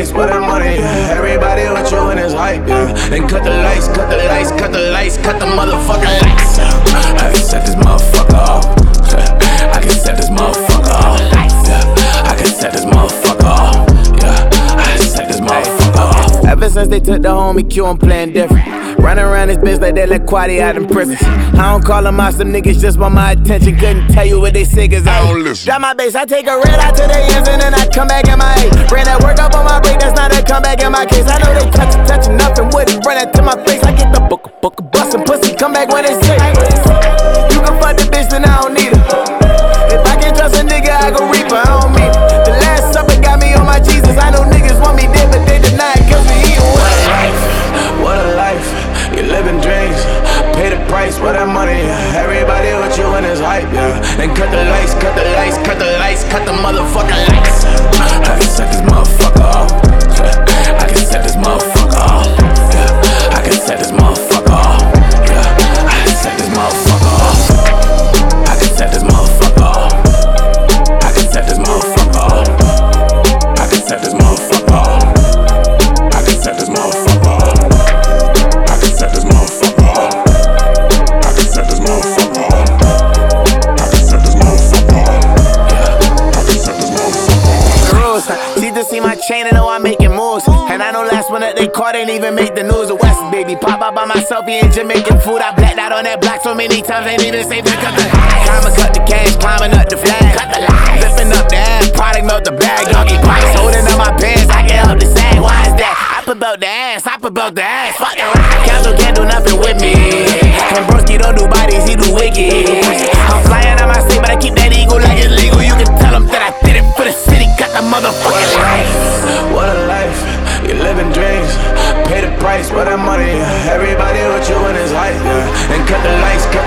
lights, what I'm. Everybody with you in this hype, yeah. And cut the lights, cut the lights, cut the lights, cut the motherfucker lights. I can set this motherfucker off. I can set this motherfucker off. Yeah. I can set this motherfucker off. Yeah. I can set this motherfucker off. Ever since they took the homie Q, I'm playing different. Around this bitch like they let Quaddy out in prison. I don't call them out, some niggas just want my attention. Couldn't tell you what they say, cause I don't listen. Drop my bass, I take a red out to the ends and then I come back in my eight. Ran that work up on my break, that's not a comeback in my case. I know they touch it, touch nothing with it. Run that to my face, I get the book, book, bustin' pussy, come back when it's sick. Price for that money. Everybody with you in this hype, yeah. Then cut the lights, cut the lights, cut the lights, cut the motherfucking lights. She just see my chain and know I'm making moves. And I know last one that they caught ain't even make the news. The West, baby, pop out by myself, he in Jamaican food. I blacked out on that block so many times, ain't even safe to cut the to cut the cash, climbing up the flag. Cut the lights. Flipping up the ass, product melt the bag. Doggy bites, holding up my pants, I get help the sag. Why is that? I put belt the ass, I put belt the ass. Fuck it. Council can't do nothing with me. And Broski don't do bodies, he do wiggy. I'm flying out my state, but I keep that eagle like it's legal. You can tell him that I motherfucking life. What a life, you're living dreams. Pay the price for that money. Everybody with you in this hype, yeah. And cut the lights, cut the lights, cut